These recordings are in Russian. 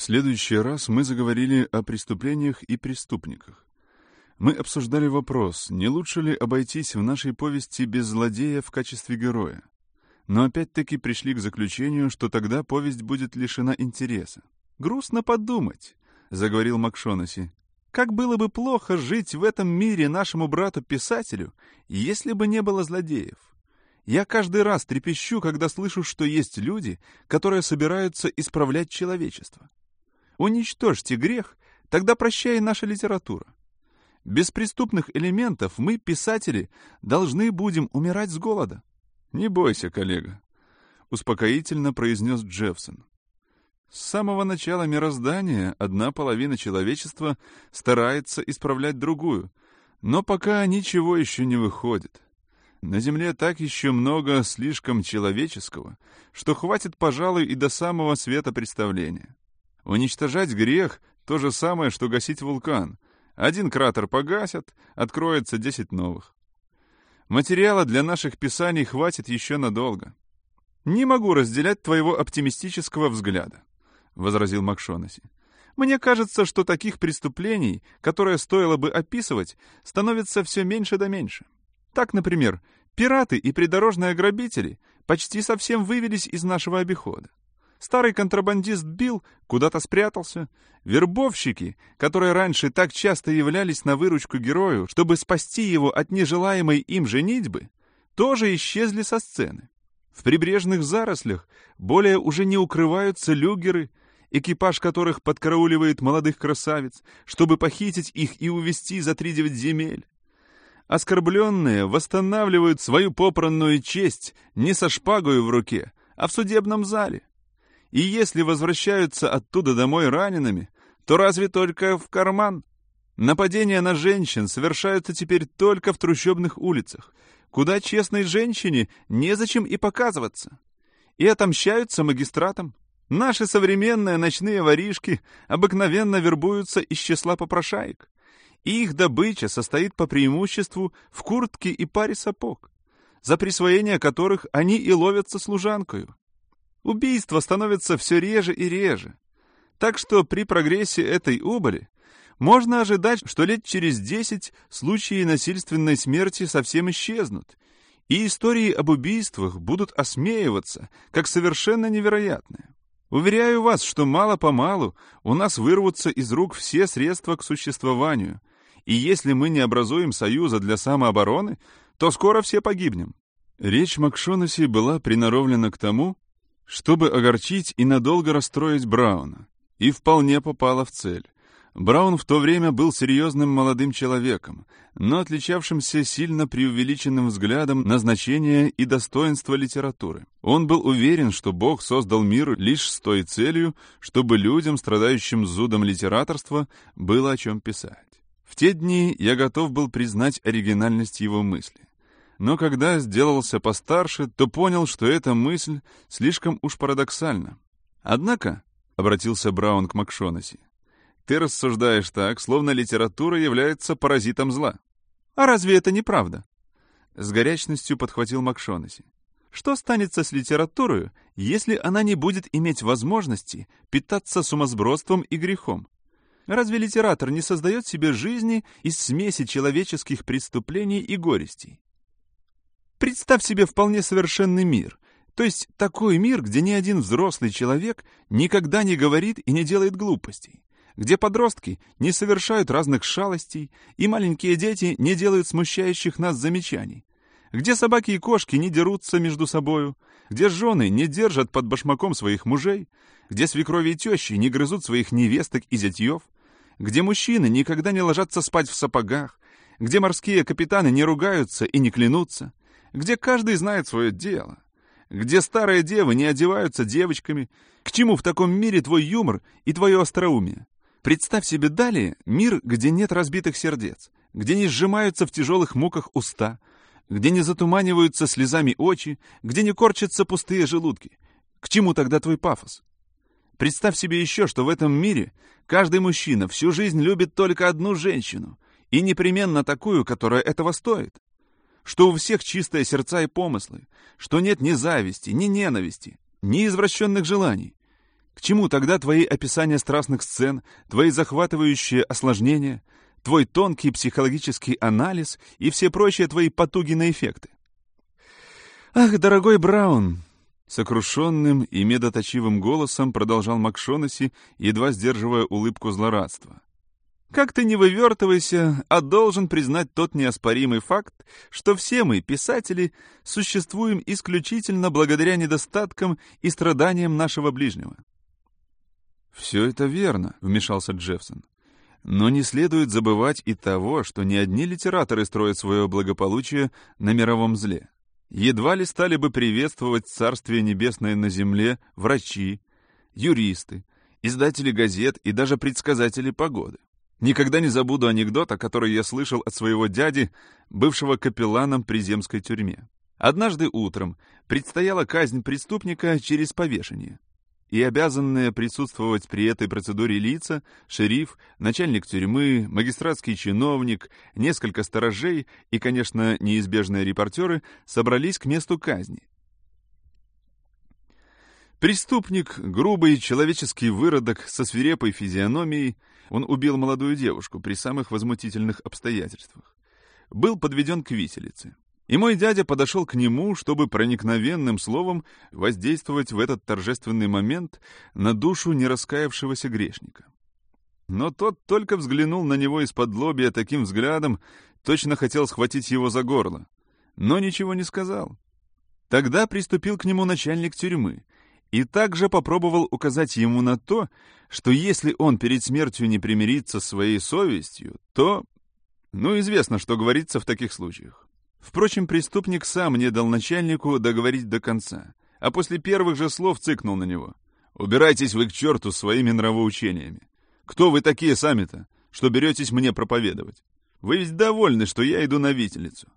В следующий раз мы заговорили о преступлениях и преступниках. Мы обсуждали вопрос, не лучше ли обойтись в нашей повести без злодея в качестве героя. Но опять-таки пришли к заключению, что тогда повесть будет лишена интереса. «Грустно подумать», — заговорил Макшонаси. «Как было бы плохо жить в этом мире нашему брату-писателю, если бы не было злодеев. Я каждый раз трепещу, когда слышу, что есть люди, которые собираются исправлять человечество. Уничтожьте грех, тогда прощай наша литература. Без преступных элементов мы, писатели, должны будем умирать с голода. Не бойся, коллега, успокоительно произнес Джеффсон. С самого начала мироздания одна половина человечества старается исправлять другую, но пока ничего еще не выходит. На Земле так еще много слишком человеческого, что хватит, пожалуй, и до самого света представления. Уничтожать грех — то же самое, что гасить вулкан. Один кратер погасят, откроется десять новых. Материала для наших писаний хватит еще надолго. «Не могу разделять твоего оптимистического взгляда», — возразил Макшонаси. «Мне кажется, что таких преступлений, которые стоило бы описывать, становится все меньше да меньше. Так, например, пираты и придорожные грабители почти совсем вывелись из нашего обихода. Старый контрабандист Билл куда-то спрятался. Вербовщики, которые раньше так часто являлись на выручку герою, чтобы спасти его от нежелаемой им женитьбы, тоже исчезли со сцены. В прибрежных зарослях более уже не укрываются люгеры, экипаж которых подкарауливает молодых красавиц, чтобы похитить их и увезти за тридевять земель. Оскорбленные восстанавливают свою попранную честь не со шпагой в руке, а в судебном зале. И если возвращаются оттуда домой ранеными, то разве только в карман? Нападения на женщин совершаются теперь только в трущобных улицах, куда честной женщине незачем и показываться. И отомщаются магистратам. Наши современные ночные воришки обыкновенно вербуются из числа попрошаек. Их добыча состоит по преимуществу в куртке и паре сапог, за присвоение которых они и ловятся служанкою. Убийства становятся все реже и реже. Так что при прогрессе этой убыли можно ожидать, что лет через десять случаи насильственной смерти совсем исчезнут, и истории об убийствах будут осмеиваться, как совершенно невероятные. Уверяю вас, что мало-помалу у нас вырвутся из рук все средства к существованию, и если мы не образуем союза для самообороны, то скоро все погибнем. Речь Макшонаси была приноровлена к тому, чтобы огорчить и надолго расстроить Брауна, и вполне попала в цель. Браун в то время был серьезным молодым человеком, но отличавшимся сильно преувеличенным взглядом на значение и достоинство литературы. Он был уверен, что Бог создал мир лишь с той целью, чтобы людям, страдающим зудом литераторства, было о чем писать. В те дни я готов был признать оригинальность его мысли но когда сделался постарше, то понял, что эта мысль слишком уж парадоксальна. «Однако», — обратился Браун к Макшонаси, «ты рассуждаешь так, словно литература является паразитом зла». «А разве это не правда?» С горячностью подхватил Макшонаси. «Что станется с литературой, если она не будет иметь возможности питаться сумасбродством и грехом? Разве литератор не создает себе жизни из смеси человеческих преступлений и горестей? Представь себе вполне совершенный мир, то есть такой мир, где ни один взрослый человек никогда не говорит и не делает глупостей, где подростки не совершают разных шалостей и маленькие дети не делают смущающих нас замечаний, где собаки и кошки не дерутся между собою, где жены не держат под башмаком своих мужей, где свекрови и тещи не грызут своих невесток и зятьев, где мужчины никогда не ложатся спать в сапогах, где морские капитаны не ругаются и не клянутся, где каждый знает свое дело, где старые девы не одеваются девочками. К чему в таком мире твой юмор и твое остроумие? Представь себе далее мир, где нет разбитых сердец, где не сжимаются в тяжелых муках уста, где не затуманиваются слезами очи, где не корчатся пустые желудки. К чему тогда твой пафос? Представь себе еще, что в этом мире каждый мужчина всю жизнь любит только одну женщину, и непременно такую, которая этого стоит что у всех чистые сердца и помыслы, что нет ни зависти, ни ненависти, ни извращенных желаний. К чему тогда твои описания страстных сцен, твои захватывающие осложнения, твой тонкий психологический анализ и все прочие твои потуги на эффекты? Ах, дорогой Браун, Сокрушенным и медоточивым голосом продолжал Макшонаси, едва сдерживая улыбку злорадства. «Как ты не вывертывайся, а должен признать тот неоспоримый факт, что все мы, писатели, существуем исключительно благодаря недостаткам и страданиям нашего ближнего». «Все это верно», — вмешался Джеффсон. «Но не следует забывать и того, что не одни литераторы строят свое благополучие на мировом зле едва ли стали бы приветствовать Царствие Небесное на земле врачи, юристы, издатели газет и даже предсказатели погоды. Никогда не забуду анекдота, который я слышал от своего дяди, бывшего капелланом при земской тюрьме. Однажды утром предстояла казнь преступника через повешение и обязанные присутствовать при этой процедуре лица, шериф, начальник тюрьмы, магистратский чиновник, несколько сторожей и, конечно, неизбежные репортеры собрались к месту казни. Преступник, грубый человеческий выродок со свирепой физиономией, он убил молодую девушку при самых возмутительных обстоятельствах, был подведен к виселице. И мой дядя подошел к нему, чтобы проникновенным словом воздействовать в этот торжественный момент на душу нераскаявшегося грешника. Но тот только взглянул на него из-под лобья таким взглядом, точно хотел схватить его за горло, но ничего не сказал. Тогда приступил к нему начальник тюрьмы и также попробовал указать ему на то, что если он перед смертью не примирится с своей совестью, то... Ну, известно, что говорится в таких случаях. Впрочем, преступник сам не дал начальнику договорить до конца, а после первых же слов цыкнул на него. «Убирайтесь вы к черту своими нравоучениями. Кто вы такие сами-то, что беретесь мне проповедовать? Вы ведь довольны, что я иду на виселицу.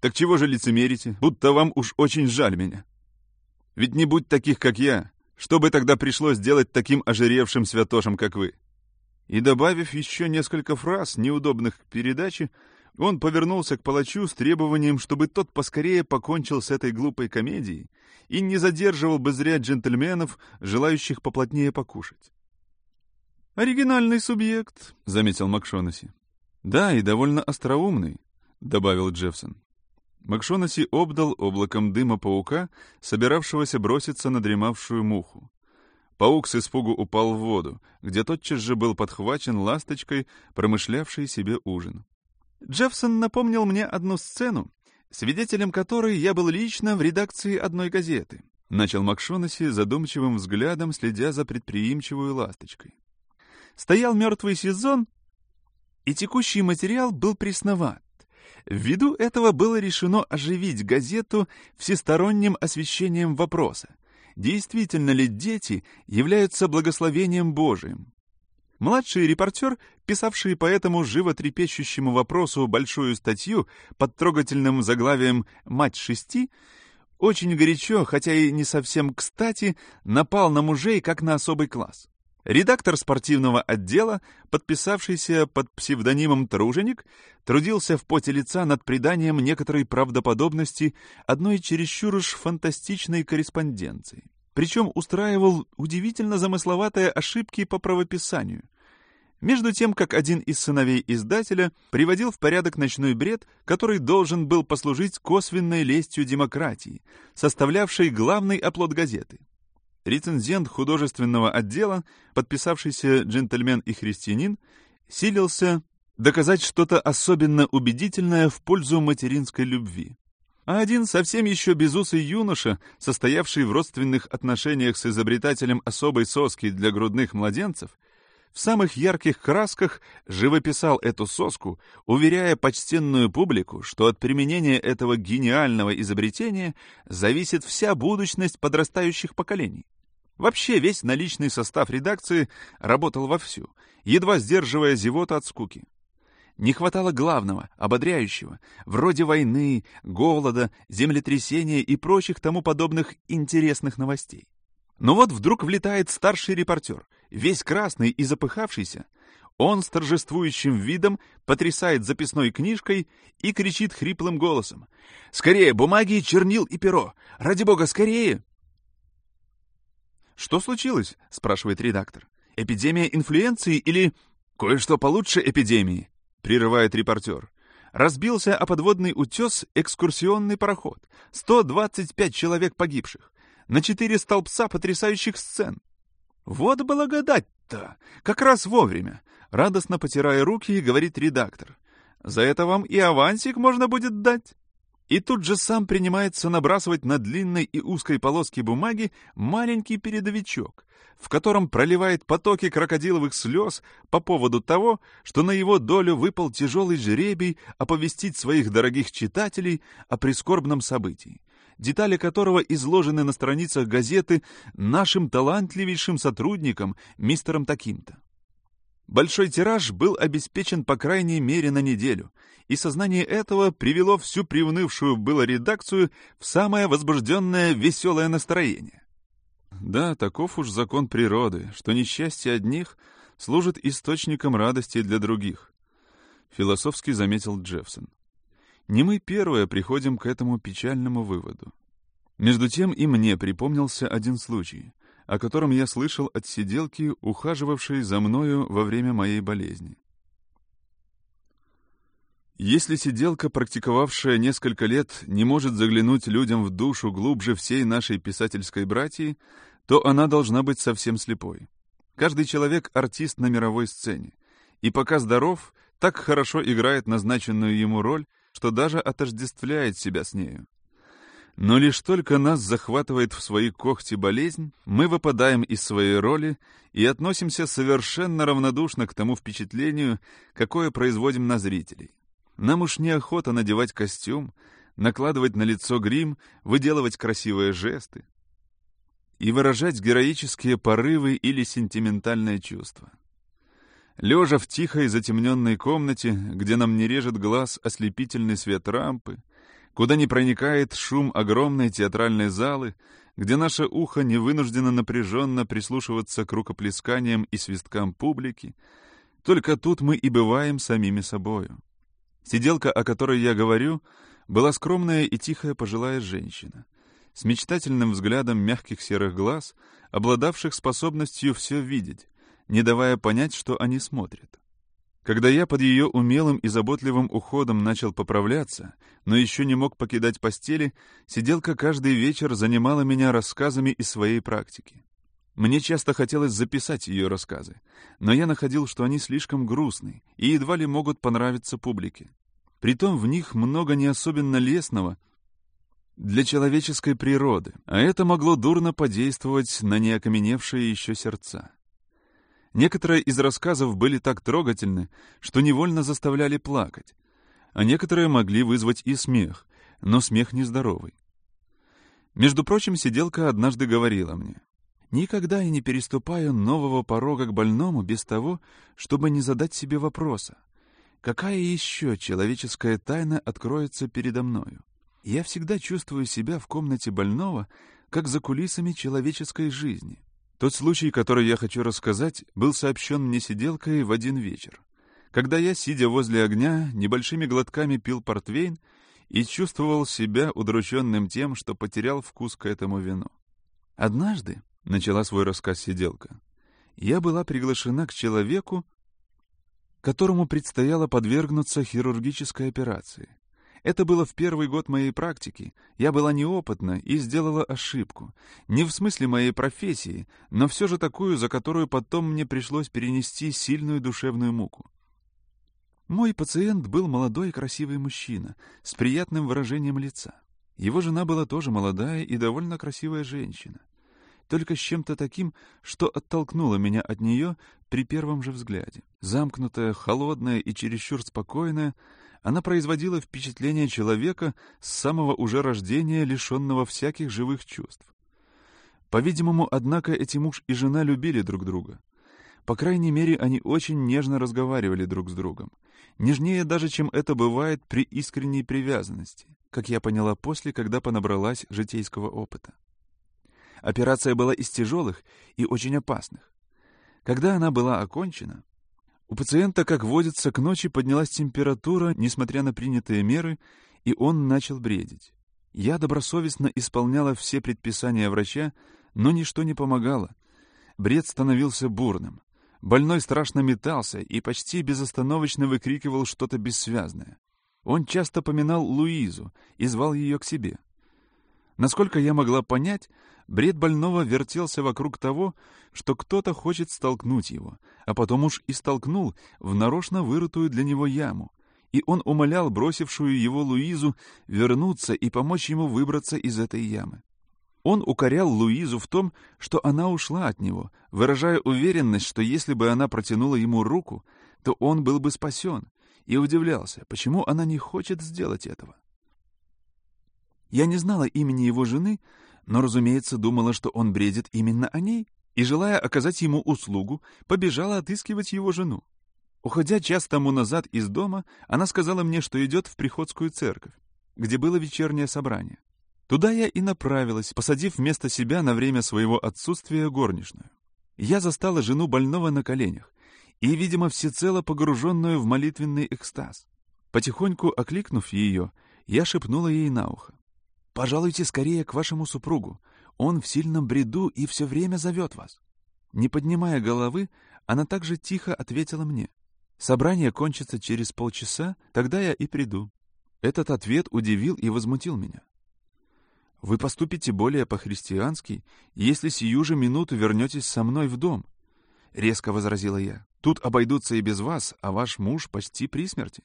Так чего же лицемерите, будто вам уж очень жаль меня? Ведь не будь таких, как я, что бы тогда пришлось делать таким ожиревшим святошем, как вы?» И добавив еще несколько фраз, неудобных к передаче, он повернулся к палачу с требованием, чтобы тот поскорее покончил с этой глупой комедией и не задерживал бы зря джентльменов, желающих поплотнее покушать. «Оригинальный субъект», — заметил Макшонаси. «Да, и довольно остроумный», — добавил Джеффсон. Макшонаси обдал облаком дыма паука, собиравшегося броситься на дремавшую муху. Паук с испугу упал в воду, где тотчас же был подхвачен ласточкой, промышлявшей себе ужин. Джеффсон напомнил мне одну сцену, свидетелем которой я был лично в редакции одной газеты. Начал Макшонаси задумчивым взглядом, следя за предприимчивой ласточкой. Стоял мертвый сезон, и текущий материал был пресноват. Ввиду этого было решено оживить газету всесторонним освещением вопроса, действительно ли дети являются благословением Божиим. Младший репортер, писавший по этому животрепещущему вопросу большую статью под трогательным заглавием «Мать шести», очень горячо, хотя и не совсем кстати, напал на мужей как на особый класс. Редактор спортивного отдела, подписавшийся под псевдонимом «Труженик», трудился в поте лица над приданием некоторой правдоподобности одной чересчур уж фантастичной корреспонденции причем устраивал удивительно замысловатые ошибки по правописанию. Между тем, как один из сыновей издателя приводил в порядок ночной бред, который должен был послужить косвенной лестью демократии, составлявшей главный оплот газеты. Рецензент художественного отдела, подписавшийся «Джентльмен и христианин», силился доказать что-то особенно убедительное в пользу материнской любви а один совсем еще безусый юноша, состоявший в родственных отношениях с изобретателем особой соски для грудных младенцев, в самых ярких красках живописал эту соску, уверяя почтенную публику, что от применения этого гениального изобретения зависит вся будущность подрастающих поколений. Вообще весь наличный состав редакции работал вовсю, едва сдерживая зевота от скуки. Не хватало главного, ободряющего, вроде войны, голода, землетрясения и прочих тому подобных интересных новостей. Но вот вдруг влетает старший репортер, весь красный и запыхавшийся. Он с торжествующим видом потрясает записной книжкой и кричит хриплым голосом. «Скорее, бумаги, чернил и перо! Ради бога, скорее!» «Что случилось?» — спрашивает редактор. «Эпидемия инфлюенции или...» «Кое-что получше эпидемии», — прерывает репортер. Разбился о подводный утес экскурсионный пароход. 125 человек погибших. На четыре столбца потрясающих сцен. Вот благодать-то! Как раз вовремя. Радостно потирая руки, говорит редактор. За это вам и авансик можно будет дать. И тут же сам принимается набрасывать на длинной и узкой полоске бумаги маленький передовичок, в котором проливает потоки крокодиловых слез по поводу того, что на его долю выпал тяжелый жребий оповестить своих дорогих читателей о прискорбном событии, детали которого изложены на страницах газеты нашим талантливейшим сотрудником, мистером таким-то. Большой тираж был обеспечен по крайней мере на неделю, и сознание этого привело всю приунывшую было редакцию в самое возбужденное веселое настроение. Да, таков уж закон природы, что несчастье одних служит источником радости для других, философски заметил Джеффсон. Не мы первые приходим к этому печальному выводу. Между тем и мне припомнился один случай — о котором я слышал от сиделки, ухаживавшей за мною во время моей болезни. Если сиделка, практиковавшая несколько лет, не может заглянуть людям в душу глубже всей нашей писательской братьи, то она должна быть совсем слепой. Каждый человек — артист на мировой сцене, и пока здоров, так хорошо играет назначенную ему роль, что даже отождествляет себя с нею. Но лишь только нас захватывает в свои когти болезнь, мы выпадаем из своей роли и относимся совершенно равнодушно к тому впечатлению, какое производим на зрителей. Нам уж неохота надевать костюм, накладывать на лицо грим, выделывать красивые жесты и выражать героические порывы или сентиментальные чувства. Лежа в тихой затемненной комнате, где нам не режет глаз ослепительный свет рампы, куда не проникает шум огромной театральной залы, где наше ухо не вынуждено напряженно прислушиваться к рукоплесканиям и свисткам публики, только тут мы и бываем самими собою. Сиделка, о которой я говорю, была скромная и тихая пожилая женщина, с мечтательным взглядом мягких серых глаз, обладавших способностью все видеть, не давая понять, что они смотрят. Когда я под ее умелым и заботливым уходом начал поправляться, но еще не мог покидать постели, сиделка каждый вечер занимала меня рассказами из своей практики. Мне часто хотелось записать ее рассказы, но я находил, что они слишком грустны и едва ли могут понравиться публике. Притом в них много не особенно лестного для человеческой природы, а это могло дурно подействовать на неокаменевшие еще сердца. Некоторые из рассказов были так трогательны, что невольно заставляли плакать, а некоторые могли вызвать и смех, но смех нездоровый. Между прочим, сиделка однажды говорила мне, «Никогда я не переступаю нового порога к больному без того, чтобы не задать себе вопроса, какая еще человеческая тайна откроется передо мною? Я всегда чувствую себя в комнате больного, как за кулисами человеческой жизни. Тот случай, который я хочу рассказать, был сообщен мне сиделкой в один вечер, когда я, сидя возле огня, небольшими глотками пил портвейн и чувствовал себя удрученным тем, что потерял вкус к этому вину. «Однажды», — начала свой рассказ сиделка, — «я была приглашена к человеку, которому предстояло подвергнуться хирургической операции. Это было в первый год моей практики. Я была неопытна и сделала ошибку. Не в смысле моей профессии, но все же такую, за которую потом мне пришлось перенести сильную душевную муку. Мой пациент был молодой и красивый мужчина, с приятным выражением лица. Его жена была тоже молодая и довольно красивая женщина. Только с чем-то таким, что оттолкнуло меня от нее при первом же взгляде. Замкнутая, холодная и чересчур спокойная — она производила впечатление человека с самого уже рождения, лишенного всяких живых чувств. По-видимому, однако, эти муж и жена любили друг друга. По крайней мере, они очень нежно разговаривали друг с другом. Нежнее даже, чем это бывает при искренней привязанности, как я поняла после, когда понабралась житейского опыта. Операция была из тяжелых и очень опасных. Когда она была окончена, у пациента, как водится, к ночи поднялась температура, несмотря на принятые меры, и он начал бредить. Я добросовестно исполняла все предписания врача, Но ничто не помогало. Бред становился бурным. Больной страшно метался и почти безостановочно выкрикивал что-то бессвязное. Он часто поминал Луизу и звал ее к себе. Насколько я могла понять, бред больного вертелся вокруг того, что кто-то хочет столкнуть его, а потом уж и столкнул в нарочно вырытую для него яму, и он умолял бросившую его Луизу вернуться и помочь ему выбраться из этой ямы. Он укорял Луизу в том, что она ушла от него, выражая уверенность, что если бы она протянула ему руку, то он был бы спасен, и удивлялся, почему она не хочет сделать этого. Я не знала имени его жены, но, разумеется, думала, что он бредит именно о ней, и, желая оказать ему услугу, побежала отыскивать его жену. Уходя час тому назад из дома, она сказала мне, что идет в приходскую церковь, где было вечернее собрание. Туда я и направилась, посадив вместо себя на время своего отсутствия горничную. Я застала жену больного на коленях и, видимо, всецело погруженную в молитвенный экстаз. Потихоньку окликнув ее, я шепнула ей на ухо. «Пожалуйте скорее к вашему супругу. Он в сильном бреду и все время зовет вас». Не поднимая головы, она также тихо ответила мне. «Собрание кончится через полчаса, тогда я и приду». Этот ответ удивил и возмутил меня. Вы поступите более по-христиански, если сию же минуту вернетесь со мной в дом, — резко возразила я. Тут обойдутся и без вас, а ваш муж почти при смерти.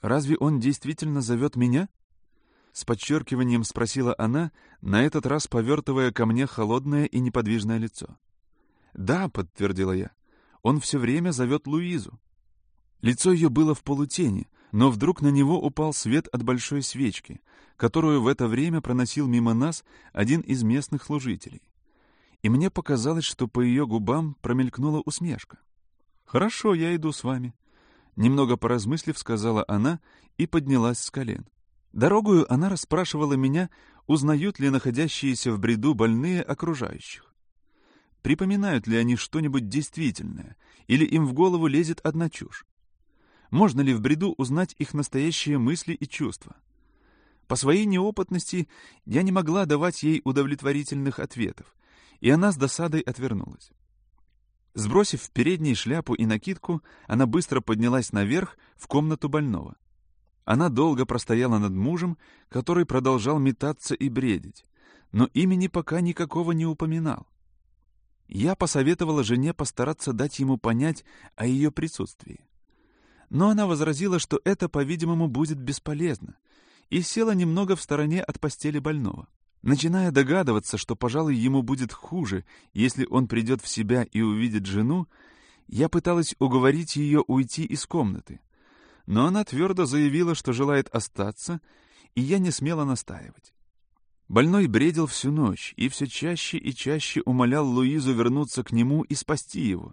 Разве он действительно зовет меня? С подчеркиванием спросила она, на этот раз повертывая ко мне холодное и неподвижное лицо. «Да», — подтвердила я, — «он все время зовет Луизу». Лицо ее было в полутени, но вдруг на него упал свет от большой свечки, которую в это время проносил мимо нас один из местных служителей. И мне показалось, что по ее губам промелькнула усмешка. «Хорошо, я иду с вами», — немного поразмыслив, сказала она и поднялась с колен. Дорогую она расспрашивала меня, узнают ли находящиеся в бреду больные окружающих. Припоминают ли они что-нибудь действительное, или им в голову лезет одна чушь? Можно ли в бреду узнать их настоящие мысли и чувства? По своей неопытности я не могла давать ей удовлетворительных ответов, и она с досадой отвернулась. Сбросив в передней шляпу и накидку, она быстро поднялась наверх в комнату больного. Она долго простояла над мужем, который продолжал метаться и бредить, но имени пока никакого не упоминал. Я посоветовала жене постараться дать ему понять о ее присутствии. Но она возразила, что это, по-видимому, будет бесполезно, и села немного в стороне от постели больного. Начиная догадываться, что, пожалуй, ему будет хуже, если он придет в себя и увидит жену, я пыталась уговорить ее уйти из комнаты. Но она твердо заявила, что желает остаться, и я не смела настаивать. Больной бредил всю ночь и все чаще и чаще умолял Луизу вернуться к нему и спасти его.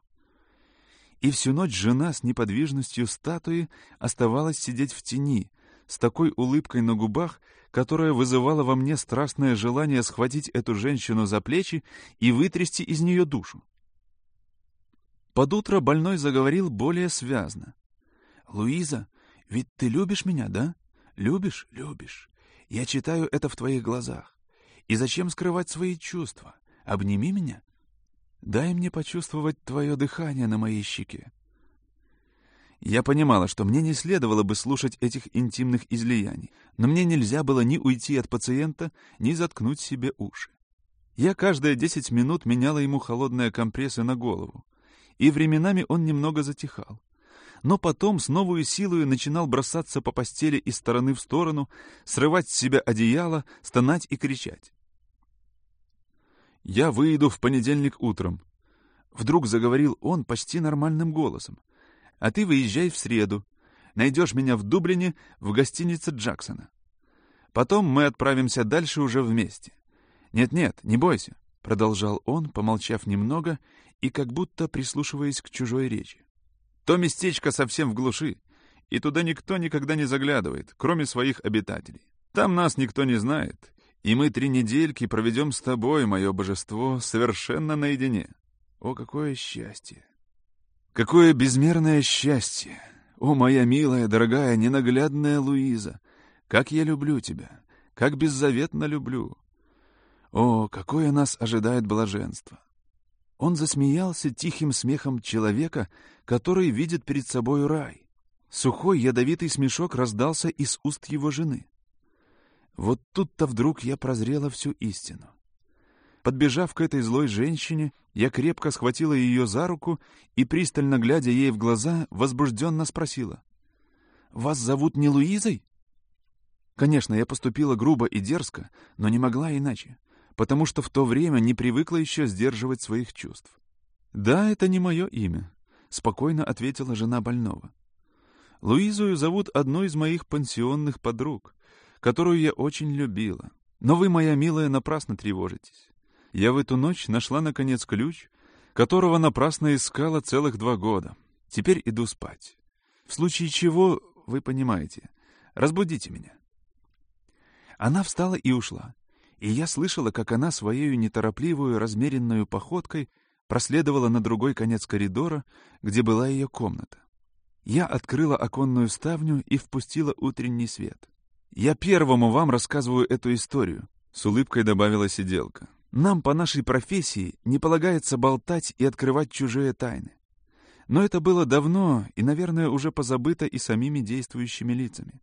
И всю ночь жена с неподвижностью статуи оставалась сидеть в тени, с такой улыбкой на губах, которая вызывала во мне страстное желание схватить эту женщину за плечи и вытрясти из нее душу. Под утро больной заговорил более связно. «Луиза, ведь ты любишь меня, да? Любишь? Любишь. Я читаю это в твоих глазах. И зачем скрывать свои чувства? Обними меня, Дай мне почувствовать твое дыхание на моей щеке. Я понимала, что мне не следовало бы слушать этих интимных излияний, но мне нельзя было ни уйти от пациента, ни заткнуть себе уши. Я каждые десять минут меняла ему холодные компрессы на голову, и временами он немного затихал. Но потом с новой силой начинал бросаться по постели из стороны в сторону, срывать с себя одеяло, стонать и кричать. «Я выйду в понедельник утром», — вдруг заговорил он почти нормальным голосом. «А ты выезжай в среду. Найдешь меня в Дублине в гостинице Джексона. Потом мы отправимся дальше уже вместе. Нет-нет, не бойся», — продолжал он, помолчав немного и как будто прислушиваясь к чужой речи. «То местечко совсем в глуши, и туда никто никогда не заглядывает, кроме своих обитателей. Там нас никто не знает, и мы три недельки проведем с тобой, мое божество, совершенно наедине. О, какое счастье! Какое безмерное счастье! О, моя милая, дорогая, ненаглядная Луиза! Как я люблю тебя! Как беззаветно люблю! О, какое нас ожидает блаженство! Он засмеялся тихим смехом человека, который видит перед собой рай. Сухой ядовитый смешок раздался из уст его жены. Вот тут-то вдруг я прозрела всю истину. Подбежав к этой злой женщине, я крепко схватила ее за руку и, пристально глядя ей в глаза, возбужденно спросила. «Вас зовут не Луизой?» Конечно, я поступила грубо и дерзко, но не могла иначе, потому что в то время не привыкла еще сдерживать своих чувств. «Да, это не мое имя», — спокойно ответила жена больного. «Луизую зовут одной из моих пансионных подруг, которую я очень любила. Но вы, моя милая, напрасно тревожитесь. Я в эту ночь нашла, наконец, ключ, которого напрасно искала целых два года. Теперь иду спать. В случае чего, вы понимаете, разбудите меня. Она встала и ушла, и я слышала, как она своей неторопливую, размеренную походкой проследовала на другой конец коридора, где была ее комната. Я открыла оконную ставню и впустила утренний свет. «Я первому вам рассказываю эту историю», — с улыбкой добавила сиделка. «Нам по нашей профессии не полагается болтать и открывать чужие тайны. Но это было давно и, наверное, уже позабыто и самими действующими лицами.